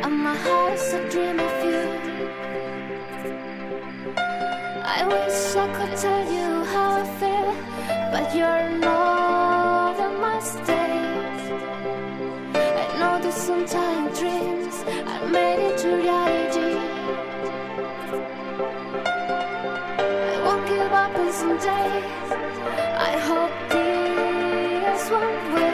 And my heart's a dream of you. I wish I could tell you how I feel But you're not in my state I know that sometimes dreams are made into reality. I won't give up on some days. I hope this one will